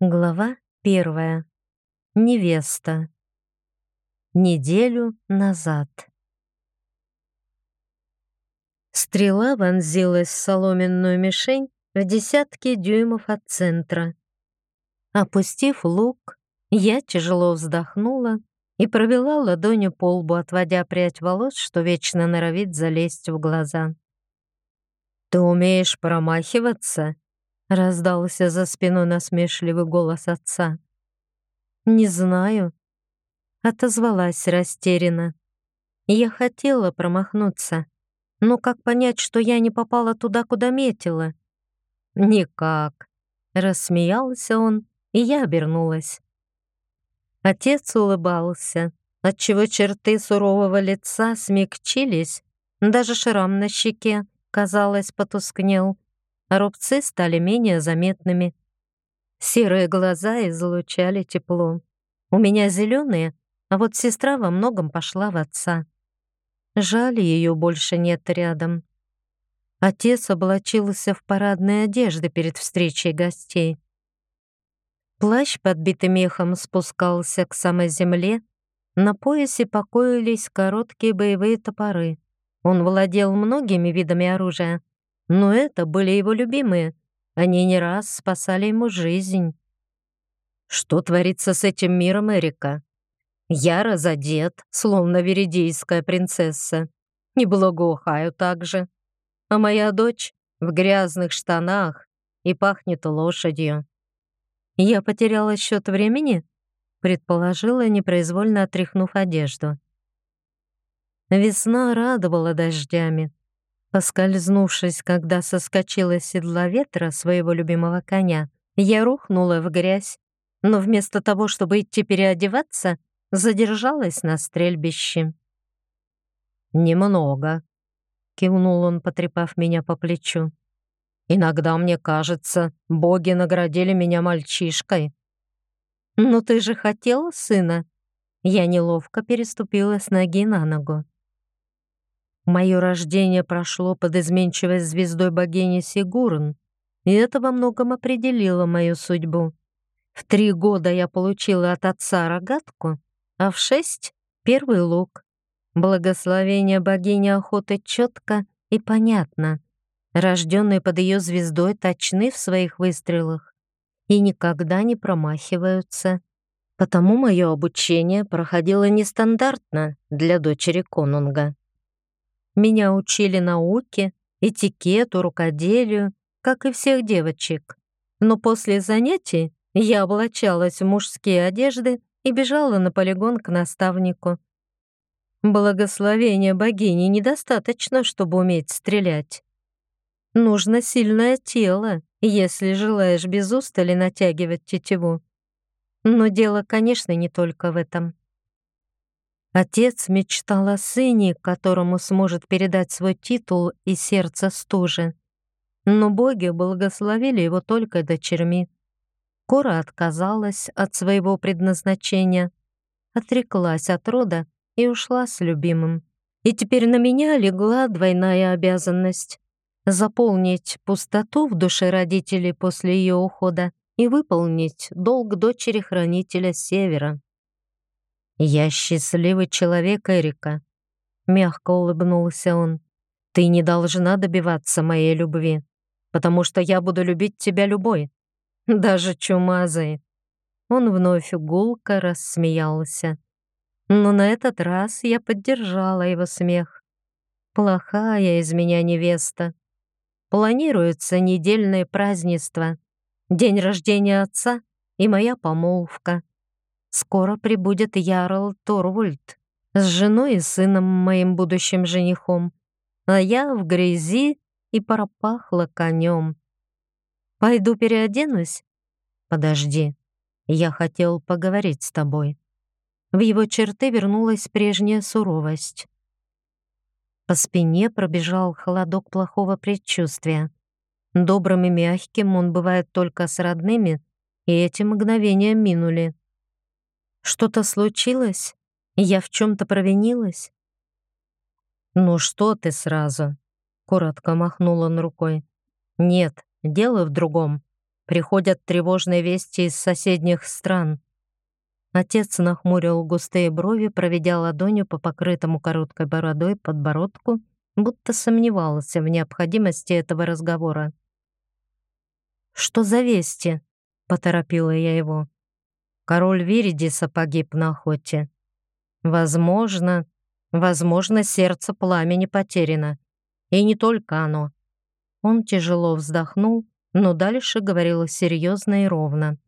Глава первая. Невеста. Неделю назад. Стрела вонзилась в соломенную мишень в десятки дюймов от центра. Опустив лук, я тяжело вздохнула и провела ладонью по лбу, отводя прядь волос, что вечно норовит залезть в глаза. «Ты умеешь промахиваться?» — раздался за спиной насмешливый голос отца. «Не знаю», — отозвалась растерянно. Я хотела промахнуться, но как понять, что я не попала туда, куда метила? «Никак», — рассмеялся он, и я обернулась. Отец улыбался, отчего черты сурового лица смягчились, даже шрам на щеке, казалось, потускнел рубцы стали менее заметными. Серые глаза излучали тепло. У меня зеленые, а вот сестра во многом пошла в отца. Жаль, ее больше нет рядом. Отец облачился в парадные одежды перед встречей гостей. Плащ, подбитый мехом, спускался к самой земле. На поясе покоились короткие боевые топоры. Он владел многими видами оружия, но это были его любимые. Они не раз спасали ему жизнь. Что творится с этим миром, Эрика? Я разодет, словно веридийская принцесса. Не благоухаю так же. А моя дочь в грязных штанах и пахнет лошадью. Я потеряла счет времени? Предположила, непроизвольно отряхнув одежду. Весна радовала дождями, Поскользнувшись, когда соскочила с седла ветра своего любимого коня, я рухнула в грязь, но вместо того, чтобы идти переодеваться, задержалась на стрельбище. «Немного», — кивнул он, потрепав меня по плечу. «Иногда мне кажется, боги наградили меня мальчишкой». «Ну ты же хотела сына?» Я неловко переступила с ноги на ногу. Мое рождение прошло под изменчивой звездой богини Сигурн, и это во многом определило мою судьбу. В три года я получила от отца рогатку, а в шесть — первый лук. Благословение богини охоты четко и понятно. Рожденные под ее звездой точны в своих выстрелах и никогда не промахиваются. Потому мое обучение проходило нестандартно для дочери конунга. Меня учили науке, этикету, рукоделию, как и всех девочек. Но после занятий я облачалась в мужские одежды и бежала на полигон к наставнику. Благословения богини недостаточно, чтобы уметь стрелять. Нужно сильное тело, если желаешь без устали натягивать тетиву. Но дело, конечно, не только в этом. Отец мечтал о сыне, которому сможет передать свой титул и сердце стужи. Но боги благословили его только дочерьми. Кора отказалась от своего предназначения, отреклась от рода и ушла с любимым. И теперь на меня легла двойная обязанность — заполнить пустоту в душе родителей после ее ухода и выполнить долг дочери-хранителя Севера. «Я счастливый человек, Эрика», — мягко улыбнулся он. «Ты не должна добиваться моей любви, потому что я буду любить тебя любой, даже чумазой». Он вновь гулко рассмеялся. Но на этот раз я поддержала его смех. Плохая из меня невеста. Планируется недельное празднество, день рождения отца и моя помолвка. Скоро прибудет Ярл Торвульд с женой и сыном моим будущим женихом, а я в грязи и пропахла конем. Пойду переоденусь? Подожди, я хотел поговорить с тобой. В его черты вернулась прежняя суровость. По спине пробежал холодок плохого предчувствия. Добрым и мягким он бывает только с родными, и эти мгновения минули. Что-то случилось? Я в чем-то провинилась? Ну что ты сразу? Коротко махнул он рукой. Нет, дело в другом. Приходят тревожные вести из соседних стран. Отец нахмурил густые брови, проведя ладонью по покрытому короткой бородой подбородку, будто сомневался в необходимости этого разговора. «Что за вести?» — поторопила я его. «Король Виридиса погиб на охоте. Возможно, возможно, сердце пламени потеряно. И не только оно». Он тяжело вздохнул, но дальше говорил серьезно и ровно.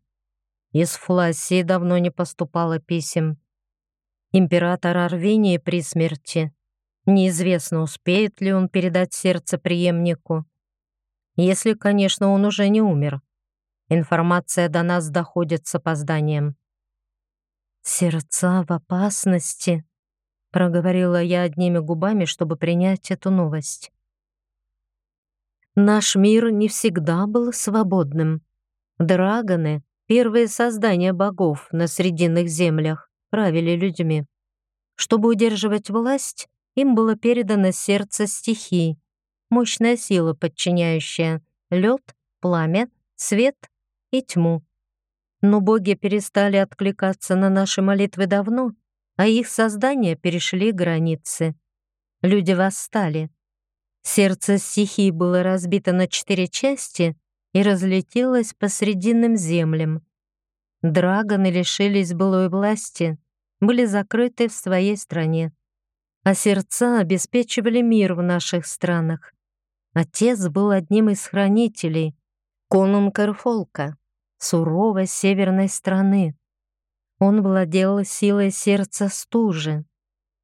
Из Флассии давно не поступало писем. Император Арвинии при смерти. Неизвестно, успеет ли он передать сердце преемнику. Если, конечно, он уже не умер. Информация до нас доходит с опозданием. «Сердца в опасности», — проговорила я одними губами, чтобы принять эту новость. Наш мир не всегда был свободным. Драгоны Первые создания богов на Срединных землях правили людьми. Чтобы удерживать власть, им было передано сердце стихий, мощная сила, подчиняющая лед, пламя, свет и тьму. Но боги перестали откликаться на наши молитвы давно, а их создания перешли границы. Люди восстали. Сердце стихий было разбито на четыре части и разлетелась по срединным землям. Драгоны лишились былой власти, были закрыты в своей стране, а сердца обеспечивали мир в наших странах. Отец был одним из хранителей, конунг Эрфолка, суровой северной страны. Он владел силой сердца стужи,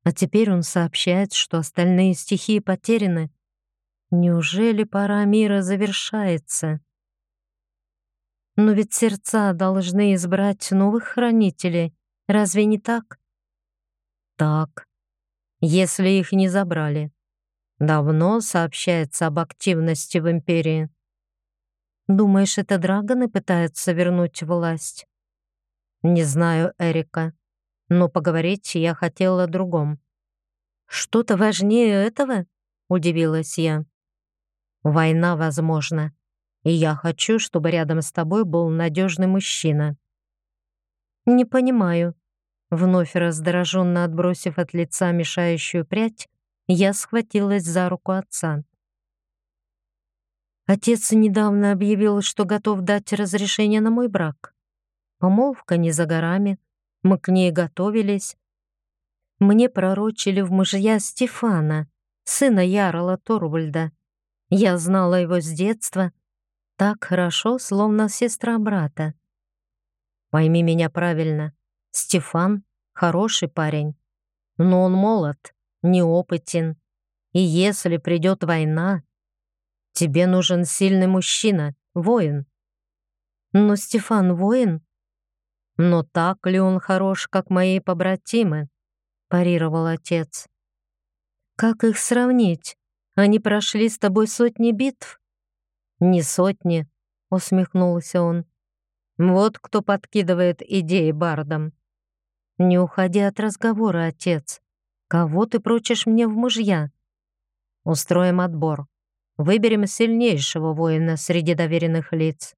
а теперь он сообщает, что остальные стихии потеряны. Неужели пора мира завершается? Но ведь сердца должны избрать новых хранителей. Разве не так? Так. Если их не забрали. Давно сообщается об активности в Империи. Думаешь, это драгоны пытаются вернуть власть? Не знаю, Эрика. Но поговорить я хотела о другом. Что-то важнее этого? Удивилась я. Война, возможно и я хочу, чтобы рядом с тобой был надежный мужчина». «Не понимаю». Вновь раздраженно отбросив от лица мешающую прядь, я схватилась за руку отца. Отец недавно объявил, что готов дать разрешение на мой брак. Помолвка не за горами, мы к ней готовились. Мне пророчили в мужья Стефана, сына Ярла Торвальда. Я знала его с детства так хорошо, словно сестра брата. Пойми меня правильно, Стефан — хороший парень, но он молод, неопытен, и если придет война, тебе нужен сильный мужчина, воин. Но Стефан воин? Но так ли он хорош, как мои побратимы? парировал отец. Как их сравнить? Они прошли с тобой сотни битв. «Не сотни», — усмехнулся он. «Вот кто подкидывает идеи бардам». «Не уходи от разговора, отец. Кого ты прочишь мне в мужья?» «Устроим отбор. Выберем сильнейшего воина среди доверенных лиц».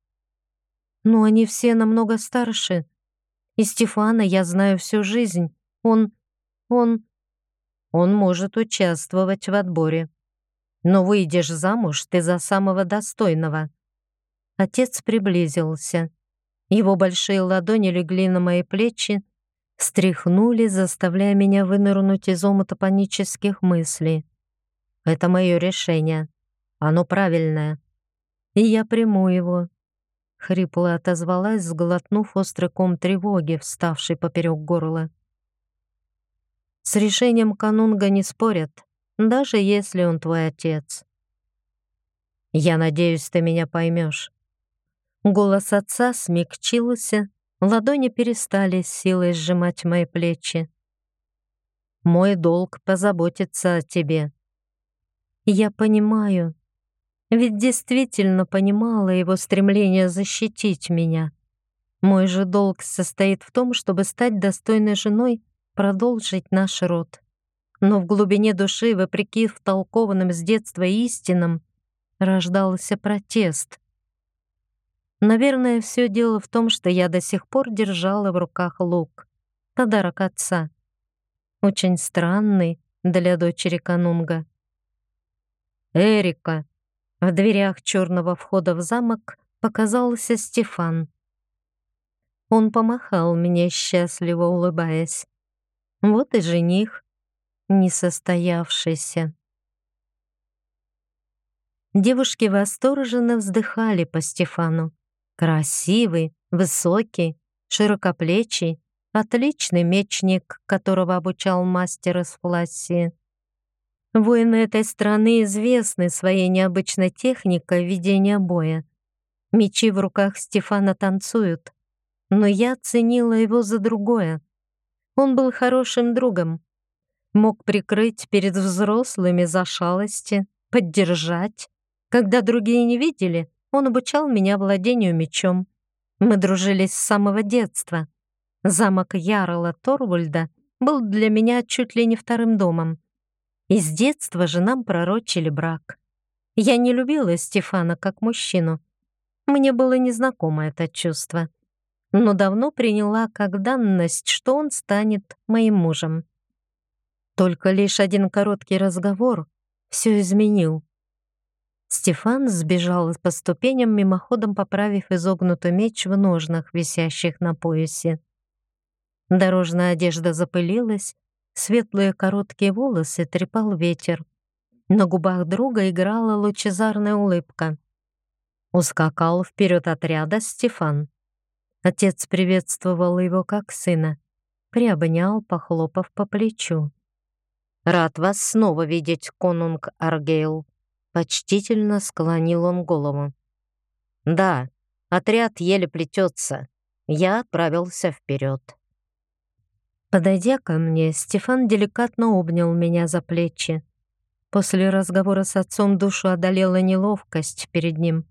«Но они все намного старше. И Стефана я знаю всю жизнь. Он... он...» «Он может участвовать в отборе», но выйдешь замуж ты за самого достойного». Отец приблизился. Его большие ладони легли на мои плечи, стряхнули, заставляя меня вынырнуть из омута панических мыслей. «Это мое решение. Оно правильное. И я приму его». Хрипло отозвалась, сглотнув острый ком тревоги, вставший поперек горла. С решением канунга не спорят даже если он твой отец. Я надеюсь, ты меня поймешь. Голос отца смягчился, ладони перестали силой сжимать мои плечи. Мой долг позаботиться о тебе. Я понимаю, ведь действительно понимала его стремление защитить меня. Мой же долг состоит в том, чтобы стать достойной женой, продолжить наш род но в глубине души, вопреки втолкованным с детства истинам, рождался протест. Наверное, все дело в том, что я до сих пор держала в руках лук. Подарок отца. Очень странный для дочери Канунга. «Эрика!» В дверях черного входа в замок показался Стефан. Он помахал мне, счастливо улыбаясь. Вот и жених, несостоявшийся. Девушки восторженно вздыхали по Стефану. Красивый, высокий, широкоплечий, отличный мечник, которого обучал мастер из Флассии. Воины этой страны известны своей необычной техникой ведения боя. Мечи в руках Стефана танцуют, но я ценила его за другое. Он был хорошим другом, мог прикрыть перед взрослыми за шалости, поддержать. Когда другие не видели, он обучал меня владению мечом. Мы дружили с самого детства. Замок Ярла Торвальда был для меня чуть ли не вторым домом. И с детства же нам пророчили брак. Я не любила Стефана как мужчину. Мне было незнакомо это чувство, но давно приняла как данность, что он станет моим мужем. Только лишь один короткий разговор все изменил. Стефан сбежал по ступеням, мимоходом поправив изогнутый меч в ножнах, висящих на поясе. Дорожная одежда запылилась, светлые короткие волосы трепал ветер. На губах друга играла лучезарная улыбка. Ускакал вперед отряда Стефан. Отец приветствовал его как сына, приобнял, похлопав по плечу. «Рад вас снова видеть, конунг Аргейл», — почтительно склонил он голову. «Да, отряд еле плетется. Я отправился вперед». Подойдя ко мне, Стефан деликатно обнял меня за плечи. После разговора с отцом душу одолела неловкость перед ним.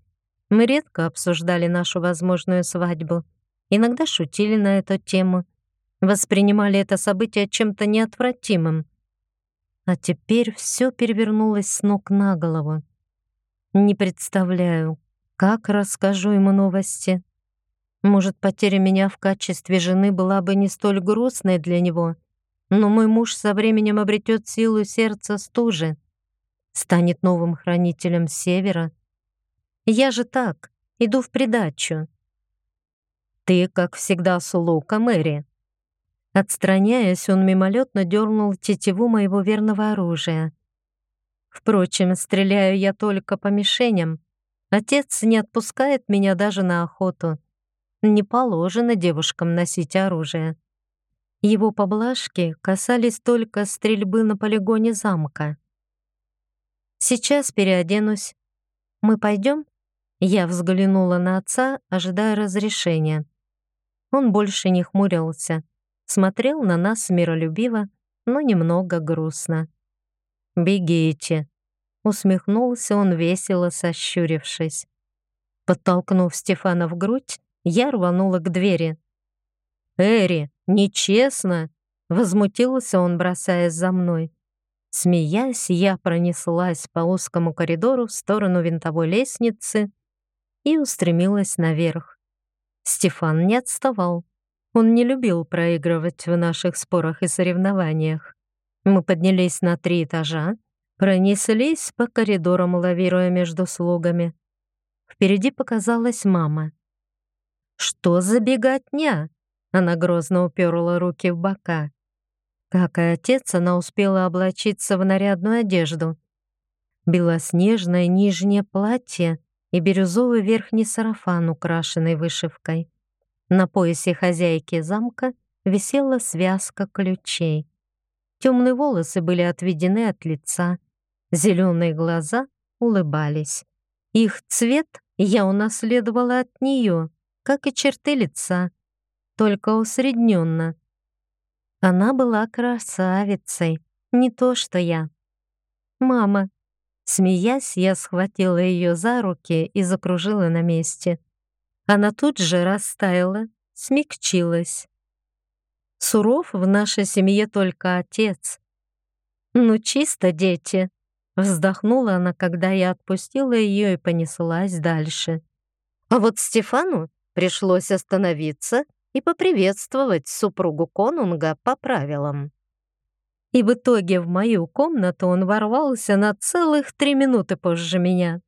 Мы редко обсуждали нашу возможную свадьбу, иногда шутили на эту тему, воспринимали это событие чем-то неотвратимым. А теперь все перевернулось с ног на голову. Не представляю, как расскажу ему новости. Может, потеря меня в качестве жены была бы не столь грустной для него, но мой муж со временем обретет силу сердца стужи, станет новым хранителем Севера. Я же так, иду в придачу. Ты, как всегда, с лука, Мэри, Отстраняясь, он мимолетно дернул тетиву моего верного оружия. Впрочем, стреляю я только по мишеням. Отец не отпускает меня даже на охоту. Не положено девушкам носить оружие. Его поблажки касались только стрельбы на полигоне замка. «Сейчас переоденусь. Мы пойдем?» Я взглянула на отца, ожидая разрешения. Он больше не хмурился смотрел на нас миролюбиво, но немного грустно. «Бегите!» — усмехнулся он весело, сощурившись. Подтолкнув Стефана в грудь, я рванула к двери. «Эри, нечестно!» — возмутился он, бросаясь за мной. Смеясь, я пронеслась по узкому коридору в сторону винтовой лестницы и устремилась наверх. Стефан не отставал. Он не любил проигрывать в наших спорах и соревнованиях. Мы поднялись на три этажа, пронеслись по коридорам, лавируя между слугами. Впереди показалась мама. «Что за беготня?» Она грозно уперла руки в бока. Как и отец, она успела облачиться в нарядную одежду. Белоснежное нижнее платье и бирюзовый верхний сарафан, украшенный вышивкой. На поясе хозяйки замка висела связка ключей. Темные волосы были отведены от лица, зеленые глаза улыбались. Их цвет я унаследовала от нее, как и черты лица, только усредненно. Она была красавицей, не то что я. «Мама!» Смеясь, я схватила ее за руки и закружила на месте. Она тут же растаяла, смягчилась. Суров в нашей семье только отец. «Ну, чисто, дети!» Вздохнула она, когда я отпустила ее и понеслась дальше. А вот Стефану пришлось остановиться и поприветствовать супругу конунга по правилам. И в итоге в мою комнату он ворвался на целых три минуты позже меня.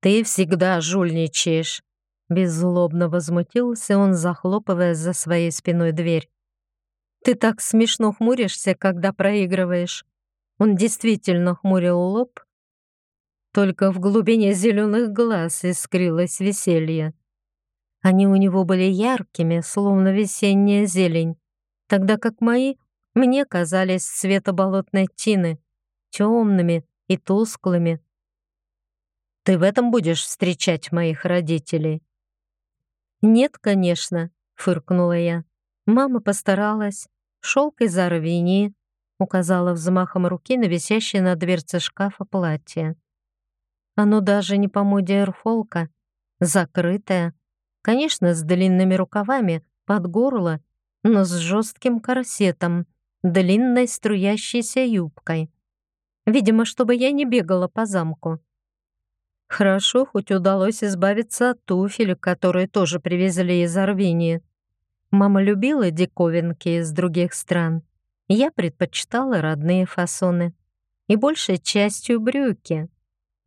«Ты всегда жульничаешь», — беззлобно возмутился он, захлопывая за своей спиной дверь. «Ты так смешно хмуришься, когда проигрываешь». Он действительно хмурил лоб, только в глубине зеленых глаз искрилось веселье. Они у него были яркими, словно весенняя зелень, тогда как мои мне казались цвета болотной тины, темными и тусклыми. «Ты в этом будешь встречать моих родителей?» «Нет, конечно», — фыркнула я. Мама постаралась. Шелк из Аравини, указала взмахом руки на висящее на дверце шкафа платье. Оно даже не по моде эрфолка, закрытое, конечно, с длинными рукавами под горло, но с жестким корсетом, длинной струящейся юбкой. Видимо, чтобы я не бегала по замку. Хорошо, хоть удалось избавиться от туфель, которые тоже привезли из Арвинии. Мама любила диковинки из других стран. Я предпочитала родные фасоны. И большей частью брюки.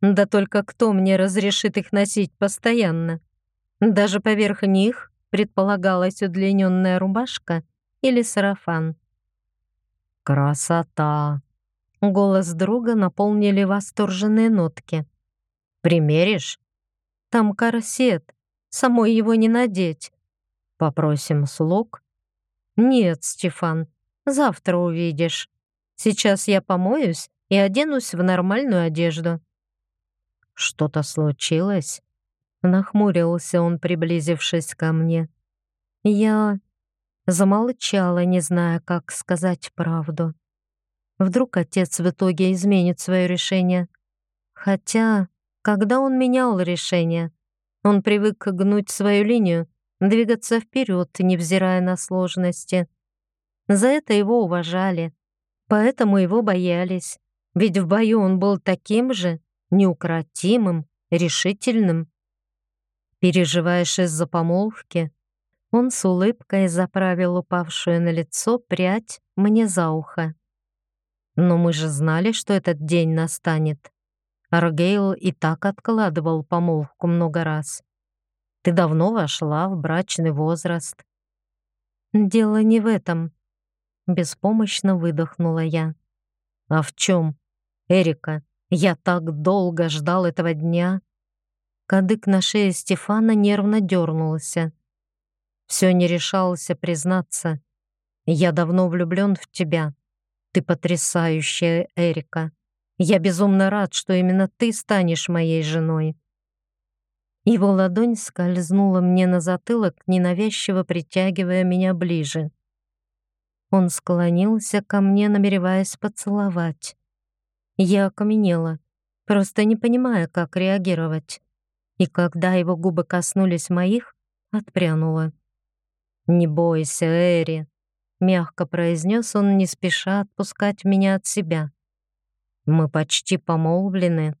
Да только кто мне разрешит их носить постоянно? Даже поверх них предполагалась удлиненная рубашка или сарафан. «Красота!» Голос друга наполнили восторженные нотки. Примеришь? Там корсет, самой его не надеть. Попросим слуг? Нет, Стефан, завтра увидишь. Сейчас я помоюсь и оденусь в нормальную одежду. Что-то случилось? Нахмурился он, приблизившись ко мне. Я замолчала, не зная, как сказать правду. Вдруг отец в итоге изменит свое решение. Хотя когда он менял решение, он привык гнуть свою линию, двигаться вперед, невзирая на сложности. За это его уважали, поэтому его боялись, ведь в бою он был таким же, неукротимым, решительным. Переживаешь из-за помолвки? Он с улыбкой заправил упавшую на лицо прядь мне за ухо. Но мы же знали, что этот день настанет. Аргейл и так откладывал помолвку много раз. Ты давно вошла в брачный возраст. Дело не в этом. Беспомощно выдохнула я. А в чем? Эрика, я так долго ждал этого дня. Кадык на шее Стефана нервно дернулся. Все не решался признаться. Я давно влюблен в тебя. Ты потрясающая, Эрика. Я безумно рад, что именно ты станешь моей женой». Его ладонь скользнула мне на затылок, ненавязчиво притягивая меня ближе. Он склонился ко мне, намереваясь поцеловать. Я окаменела, просто не понимая, как реагировать. И когда его губы коснулись моих, отпрянула. «Не бойся, Эри», — мягко произнес он, не спеша отпускать меня от себя. Мы почти помолвлены.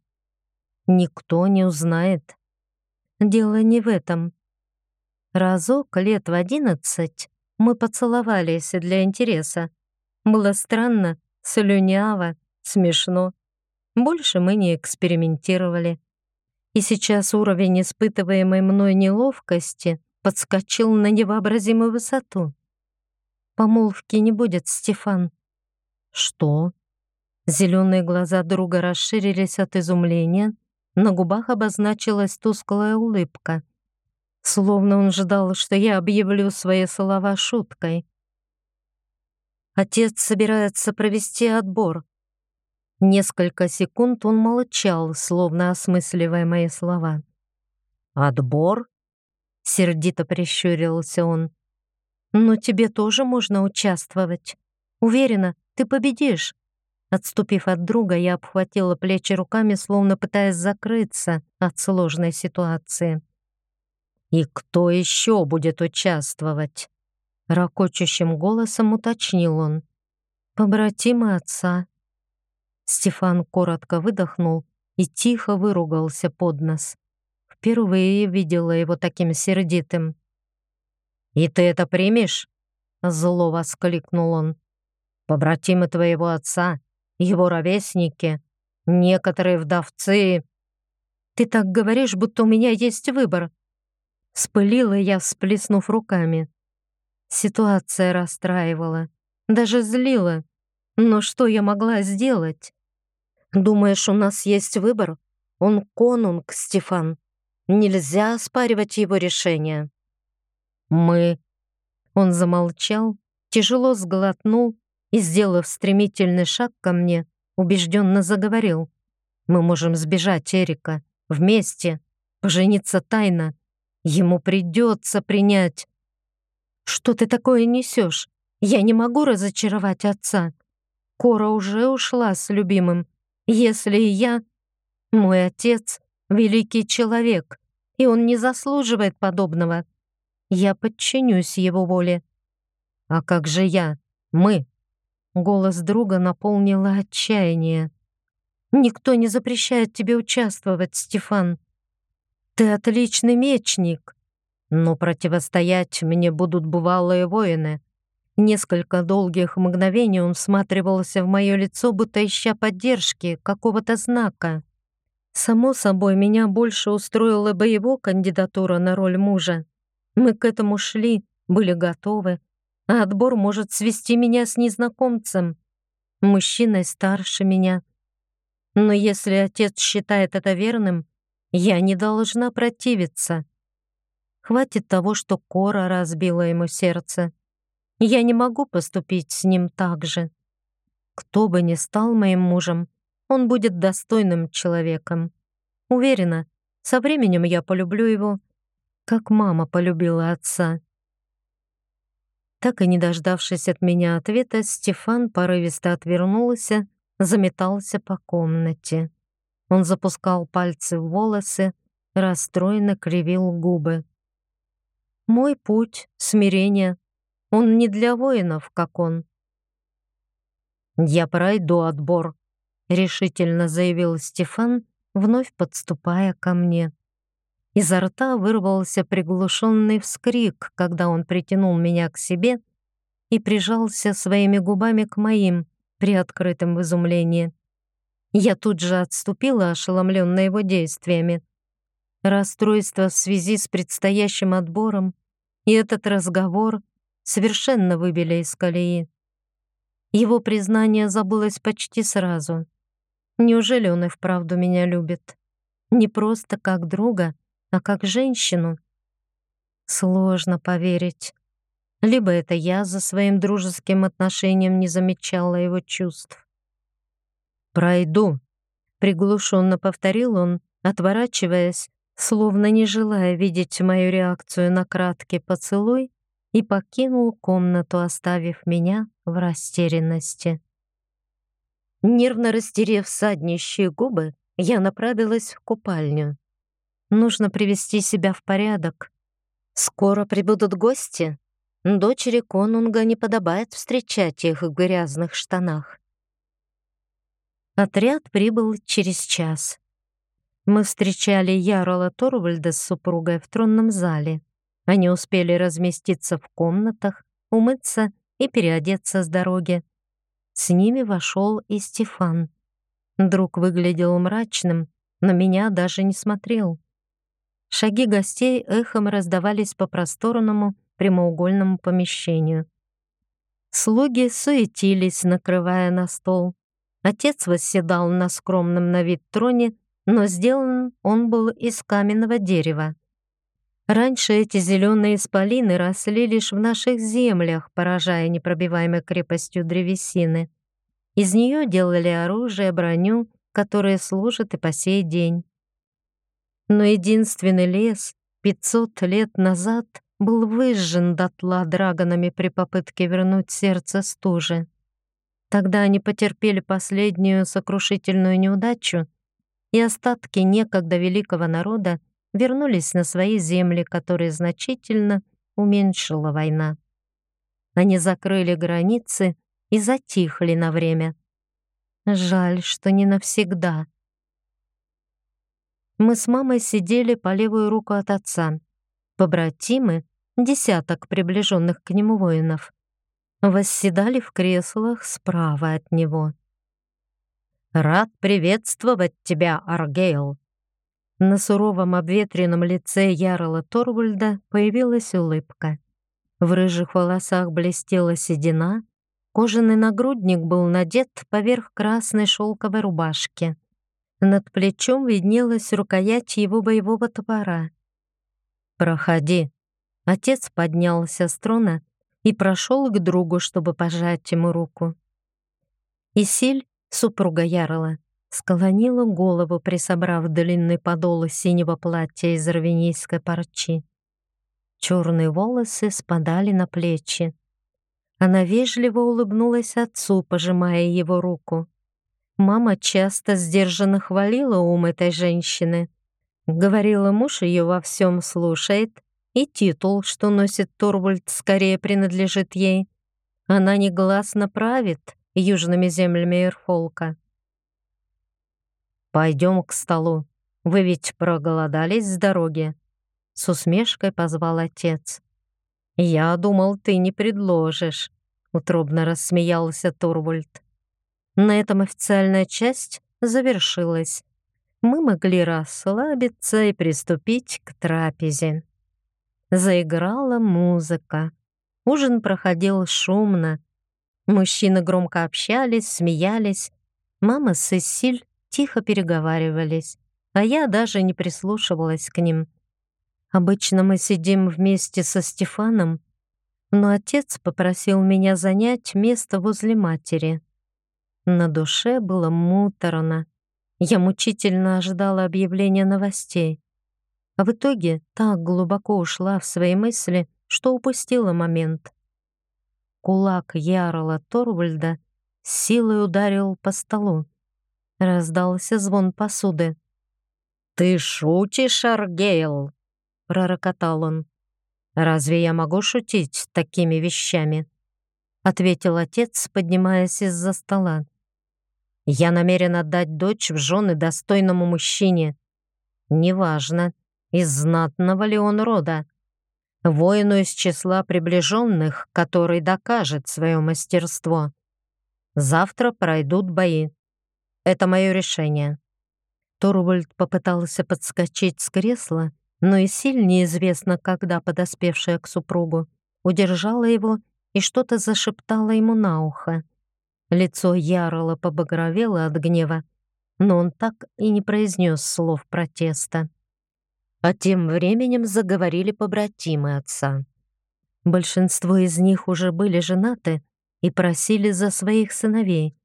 Никто не узнает. Дело не в этом. Разок лет в одиннадцать мы поцеловались для интереса. Было странно, слюняво, смешно. Больше мы не экспериментировали. И сейчас уровень испытываемой мной неловкости подскочил на невообразимую высоту. Помолвки не будет, Стефан. Что? Зеленые глаза друга расширились от изумления, на губах обозначилась тусклая улыбка. Словно он ждал, что я объявлю свои слова шуткой. Отец собирается провести отбор. Несколько секунд он молчал, словно осмысливая мои слова. «Отбор?» — сердито прищурился он. «Но тебе тоже можно участвовать. Уверена, ты победишь. Отступив от друга, я обхватила плечи руками, словно пытаясь закрыться от сложной ситуации. «И кто еще будет участвовать?» Рокочущим голосом уточнил он. «Побратимы отца». Стефан коротко выдохнул и тихо выругался под нос. Впервые видела его таким сердитым. «И ты это примешь?» — зло воскликнул он. «Побратимы твоего отца, его ровесники, некоторые вдовцы...» «Ты так говоришь, будто у меня есть выбор», — спылила я, всплеснув руками. Ситуация расстраивала, даже злила. Но что я могла сделать? Думаешь, у нас есть выбор? Он конунг, Стефан. Нельзя оспаривать его решение. Мы... Он замолчал, тяжело сглотнул и, сделав стремительный шаг ко мне, убежденно заговорил. «Мы можем сбежать, Эрика, вместе, пожениться тайно. Ему придется принять». «Что ты такое несешь? Я не могу разочаровать отца. Кора уже ушла с любимым. Если я... Мой отец — великий человек, и он не заслуживает подобного. Я подчинюсь его воле. А как же я? Мы? Голос друга наполнило отчаяние. Никто не запрещает тебе участвовать, Стефан. Ты отличный мечник, но противостоять мне будут бывалые воины. Несколько долгих мгновений он всматривался в мое лицо, будто ища поддержки, какого-то знака. Само собой, меня больше устроила бы его кандидатура на роль мужа. Мы к этому шли, были готовы, а отбор может свести меня с незнакомцем, мужчиной старше меня. Но если отец считает это верным, я не должна противиться. Хватит того, что Кора разбила ему сердце. Я не могу поступить с ним так же. Кто бы ни стал моим мужем, он будет достойным человеком. Уверена, со временем я полюблю его, как мама полюбила отца. Так и не дождавшись от меня ответа, Стефан порывисто отвернулся, заметался по комнате. Он запускал пальцы в волосы, расстроенно кривил губы. Мой путь — смирение, он не для воинов, как он. «Я пройду отбор», — решительно заявил Стефан, вновь подступая ко мне. Изо рта вырвался приглушенный вскрик, когда он притянул меня к себе и прижался своими губами к моим, приоткрытым в изумлении. Я тут же отступила, ошеломленная его действиями. Расстройство в связи с предстоящим отбором и этот разговор совершенно выбили из колеи. Его признание забылось почти сразу. Неужели он и вправду меня любит? Не просто как друга, а как женщину? Сложно поверить. Либо это я за своим дружеским отношением не замечала его чувств. «Пройду», — приглушенно повторил он, отворачиваясь, словно не желая видеть мою реакцию на краткий поцелуй, и покинул комнату, оставив меня в растерянности. Нервно растерев саднищие губы, я направилась в купальню. Нужно привести себя в порядок. Скоро прибудут гости. Дочери конунга не подобает встречать их в грязных штанах. Отряд прибыл через час. Мы встречали Ярола Торвальда с супругой в тронном зале. Они успели разместиться в комнатах, умыться и переодеться с дороги. С ними вошел и Стефан. Друг выглядел мрачным, но меня даже не смотрел. Шаги гостей эхом раздавались по просторному прямоугольному помещению. Слуги суетились, накрывая на стол. Отец восседал на скромном на вид троне, но сделан он был из каменного дерева. Раньше эти зеленые исполины росли лишь в наших землях, поражая непробиваемой крепостью древесины. Из нее делали оружие, броню, которые служат и по сей день. Но единственный лес 500 лет назад был выжжен дотла драгонами при попытке вернуть сердце стужи. Тогда они потерпели последнюю сокрушительную неудачу, и остатки некогда великого народа вернулись на свои земли, которые значительно уменьшила война. Они закрыли границы и затихли на время. Жаль, что не навсегда. Мы с мамой сидели по левую руку от отца. Побратимы, десяток приближенных к нему воинов, восседали в креслах справа от него. «Рад приветствовать тебя, Аргейл!» На суровом обветренном лице Ярла Торвальда появилась улыбка. В рыжих волосах блестела седина, кожаный нагрудник был надет поверх красной шелковой рубашки. Над плечом виднелась рукоять его боевого топора. «Проходи». Отец поднялся с трона и прошел к другу, чтобы пожать ему руку. Исиль, супруга Ярла, склонила голову, присобрав длинный подол синего платья из равенийской парчи. Черные волосы спадали на плечи. Она вежливо улыбнулась отцу, пожимая его руку. Мама часто сдержанно хвалила ум этой женщины. Говорила, муж ее во всем слушает, и титул, что носит Торвальд, скорее принадлежит ей. Она негласно правит южными землями Ирфолка. «Пойдем к столу. Вы ведь проголодались с дороги?» С усмешкой позвал отец. «Я думал, ты не предложишь», — утробно рассмеялся Торвальд. На этом официальная часть завершилась. Мы могли расслабиться и приступить к трапезе. Заиграла музыка. Ужин проходил шумно. Мужчины громко общались, смеялись. Мама Сесиль тихо переговаривались, а я даже не прислушивалась к ним. Обычно мы сидим вместе со Стефаном, но отец попросил меня занять место возле матери. На душе было муторно. Я мучительно ожидала объявления новостей. А в итоге так глубоко ушла в свои мысли, что упустила момент. Кулак Ярла Торвальда силой ударил по столу. Раздался звон посуды. «Ты шутишь, Аргейл?» — пророкотал он. «Разве я могу шутить такими вещами?» — ответил отец, поднимаясь из-за стола. Я намерен отдать дочь в жены достойному мужчине. Неважно, из знатного ли он рода. Воину из числа приближенных, который докажет свое мастерство. Завтра пройдут бои. Это мое решение. Торвальд попытался подскочить с кресла, но и сильнее известно, когда подоспевшая к супругу удержала его и что-то зашептала ему на ухо. Лицо Ярла побагровело от гнева, но он так и не произнес слов протеста. А тем временем заговорили побратимы отца. Большинство из них уже были женаты и просили за своих сыновей.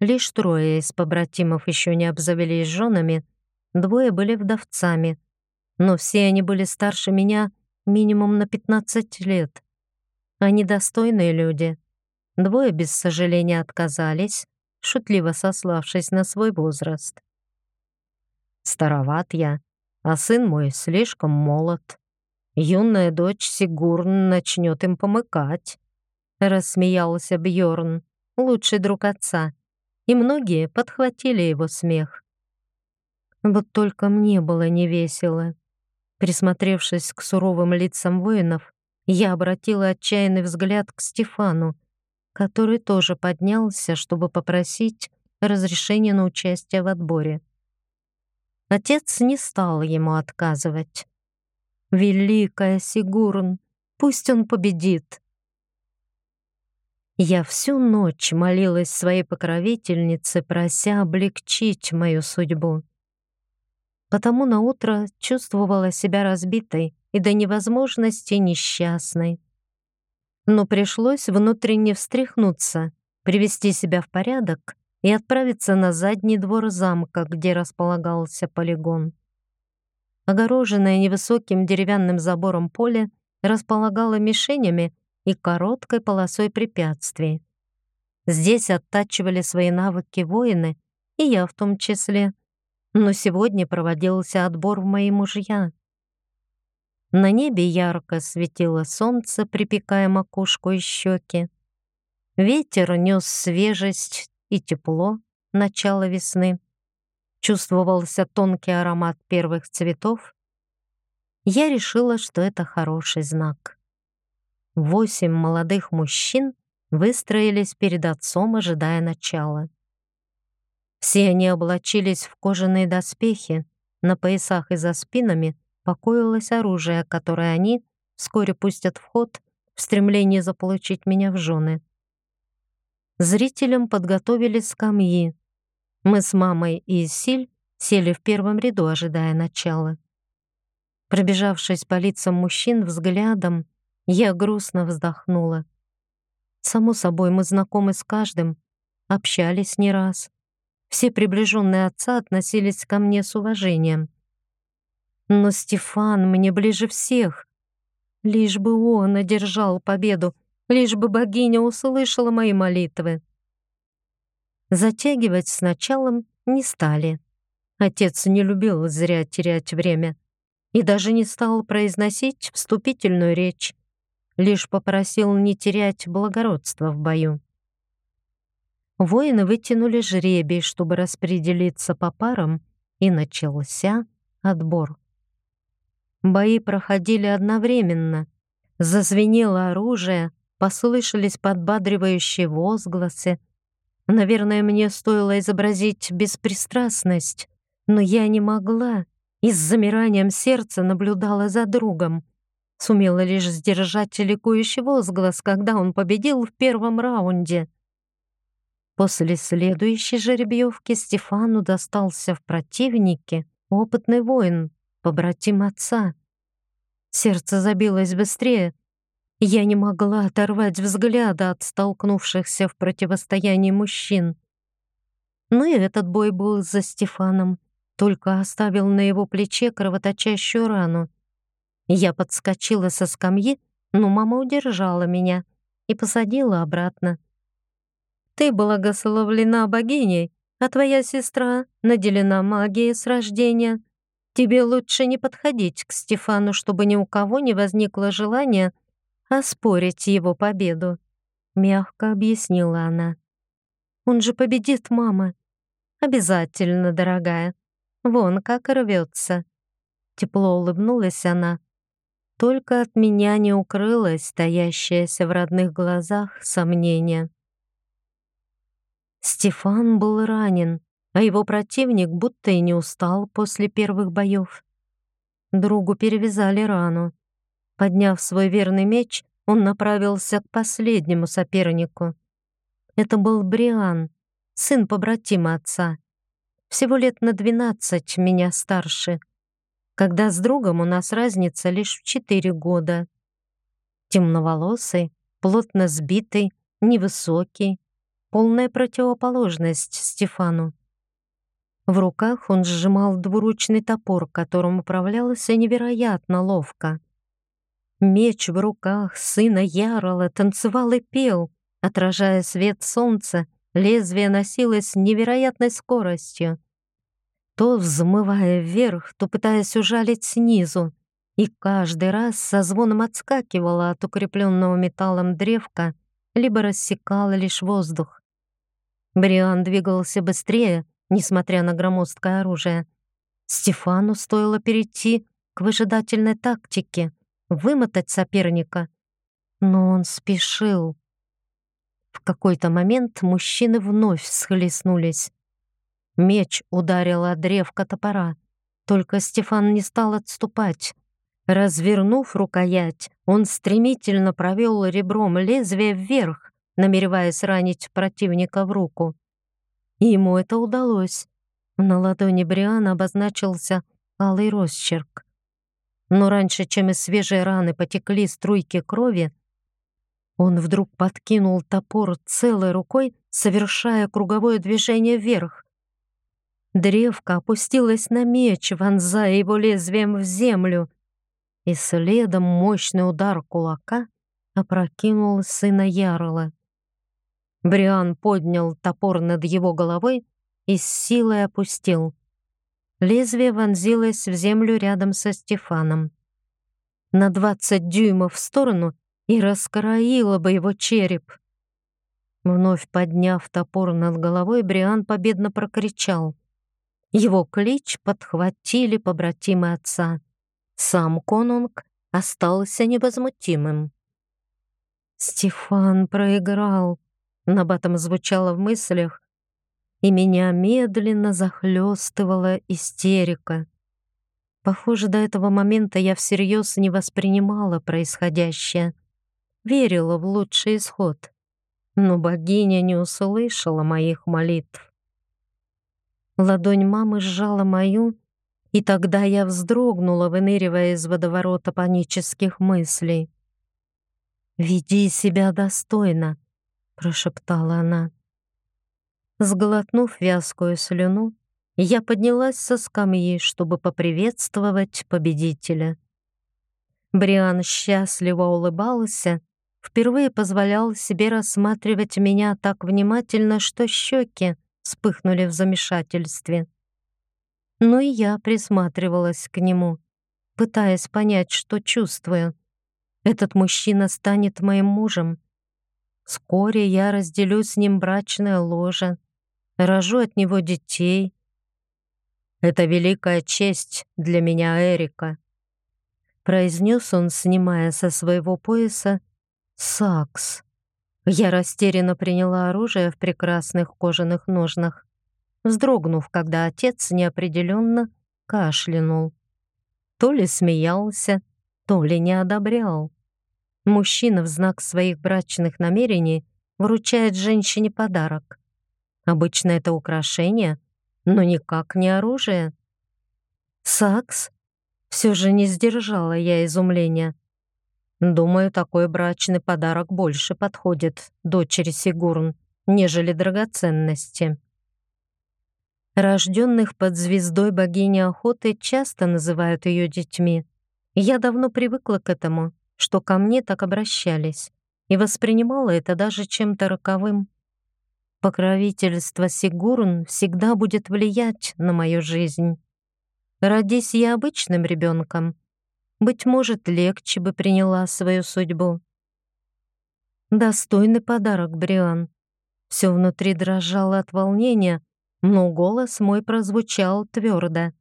Лишь трое из побратимов еще не обзавелись женами, двое были вдовцами, но все они были старше меня минимум на 15 лет. Они достойные люди, Двое без сожаления отказались, шутливо сославшись на свой возраст. Староват я, а сын мой слишком молод. Юная дочь Сигурн начнет им помыкать. Рассмеялся Бьорн, лучший друг отца, и многие подхватили его смех. Вот только мне было невесело. Присмотревшись к суровым лицам воинов, я обратила отчаянный взгляд к Стефану, который тоже поднялся, чтобы попросить разрешения на участие в отборе. Отец не стал ему отказывать. «Великая Сигурн, пусть он победит!» Я всю ночь молилась своей покровительнице, прося облегчить мою судьбу. Потому на утро чувствовала себя разбитой и до невозможности несчастной но пришлось внутренне встряхнуться, привести себя в порядок и отправиться на задний двор замка, где располагался полигон. Огороженное невысоким деревянным забором поле располагало мишенями и короткой полосой препятствий. Здесь оттачивали свои навыки воины, и я в том числе. Но сегодня проводился отбор в мои мужья. На небе ярко светило солнце, припекая макушку и щеки. Ветер нес свежесть и тепло начала весны. чувствовался тонкий аромат первых цветов, я решила, что это хороший знак. Восемь молодых мужчин выстроились перед отцом, ожидая начала. Все они облачились в кожаные доспехи, на поясах и за спинами покоилось оружие, которое они вскоре пустят в ход в стремлении заполучить меня в жены. Зрителям подготовили скамьи. Мы с мамой и Силь сели в первом ряду, ожидая начала. Пробежавшись по лицам мужчин взглядом, я грустно вздохнула. Само собой, мы знакомы с каждым, общались не раз. Все приближенные отца относились ко мне с уважением. Но Стефан мне ближе всех. Лишь бы он одержал победу, лишь бы богиня услышала мои молитвы. Затягивать с началом не стали. Отец не любил зря терять время и даже не стал произносить вступительную речь, лишь попросил не терять благородство в бою. Воины вытянули жребий, чтобы распределиться по парам, и начался отбор. Бои проходили одновременно. Зазвенело оружие, послышались подбадривающие возгласы. Наверное, мне стоило изобразить беспристрастность, но я не могла и с замиранием сердца наблюдала за другом. Сумела лишь сдержать ликующий возглас, когда он победил в первом раунде. После следующей жеребьевки Стефану достался в противнике опытный воин, побратим отца. Сердце забилось быстрее. Я не могла оторвать взгляда от столкнувшихся в противостоянии мужчин. Но и этот бой был за Стефаном только оставил на его плече кровоточащую рану. Я подскочила со скамьи, но мама удержала меня и посадила обратно. «Ты благословлена богиней, а твоя сестра наделена магией с рождения. Тебе лучше не подходить к Стефану, чтобы ни у кого не возникло желания оспорить его победу», — мягко объяснила она. «Он же победит, мама». «Обязательно, дорогая», Вон как рвется. Тепло улыбнулась она. Только от меня не укрылось стоящееся в родных глазах сомнение. Стефан был ранен, а его противник будто и не устал после первых боев. Другу перевязали рану. Подняв свой верный меч, он направился к последнему сопернику. Это был Бриан, сын побратима отца всего лет на двенадцать меня старше, когда с другом у нас разница лишь в четыре года. Темноволосый, плотно сбитый, невысокий, полная противоположность Стефану. В руках он сжимал двуручный топор, которым управлялся невероятно ловко. Меч в руках сына Ярла танцевал и пел, отражая свет солнца Лезвие носилось с невероятной скоростью, то взмывая вверх, то пытаясь ужалить снизу, и каждый раз со звоном отскакивало от укрепленного металлом древка, либо рассекало лишь воздух. Бриан двигался быстрее, несмотря на громоздкое оружие. Стефану стоило перейти к выжидательной тактике, вымотать соперника. Но он спешил. В какой-то момент мужчины вновь схлестнулись. Меч ударил о древко топора. Только Стефан не стал отступать. Развернув рукоять, он стремительно провел ребром лезвие вверх, намереваясь ранить противника в руку. И ему это удалось. На ладони Бриана обозначился алый росчерк. Но раньше, чем из свежей раны потекли струйки крови, он вдруг подкинул топор целой рукой, совершая круговое движение вверх. Древко опустилось на меч, вонзая его лезвием в землю, и следом мощный удар кулака опрокинул сына Ярла. Бриан поднял топор над его головой и с силой опустил. Лезвие вонзилось в землю рядом со Стефаном. На двадцать дюймов в сторону и раскроила бы его череп. Вновь подняв топор над головой, Бриан победно прокричал. Его клич подхватили побратимы отца. Сам конунг остался невозмутимым. «Стефан проиграл», — набатом звучало в мыслях, и меня медленно захлестывала истерика. Похоже, до этого момента я всерьез не воспринимала происходящее, верила в лучший исход, но богиня не услышала моих молитв. Ладонь мамы сжала мою, и тогда я вздрогнула, выныривая из водоворота панических мыслей. «Веди себя достойно», — прошептала она. Сглотнув вязкую слюну, я поднялась со скамьи, чтобы поприветствовать победителя. Бриан счастливо улыбался, впервые позволял себе рассматривать меня так внимательно, что щеки вспыхнули в замешательстве. Но и я присматривалась к нему, пытаясь понять, что чувствую. Этот мужчина станет моим мужем. Вскоре я разделю с ним брачное ложе, рожу от него детей. Это великая честь для меня, Эрика, произнес он, снимая со своего пояса сакс. Я растерянно приняла оружие в прекрасных кожаных ножнах, вздрогнув, когда отец неопределенно кашлянул. То ли смеялся, то ли не одобрял. Мужчина в знак своих брачных намерений вручает женщине подарок. Обычно это украшение, но никак не оружие. Сакс? Все же не сдержала я изумления. Думаю, такой брачный подарок больше подходит дочери Сигурн, нежели драгоценности. Рожденных под звездой богини охоты часто называют ее детьми. Я давно привыкла к этому, что ко мне так обращались, и воспринимала это даже чем-то роковым. Покровительство Сигурн всегда будет влиять на мою жизнь. Родись я обычным ребенком, быть может, легче бы приняла свою судьбу. Достойный подарок, Бриан. Все внутри дрожало от волнения, но голос мой прозвучал твердо.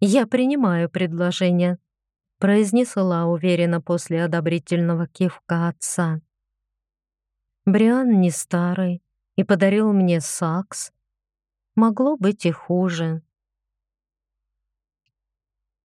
«Я принимаю предложение», — произнесла уверенно после одобрительного кивка отца. Бриан не старый, и подарил мне сакс. Могло быть и хуже.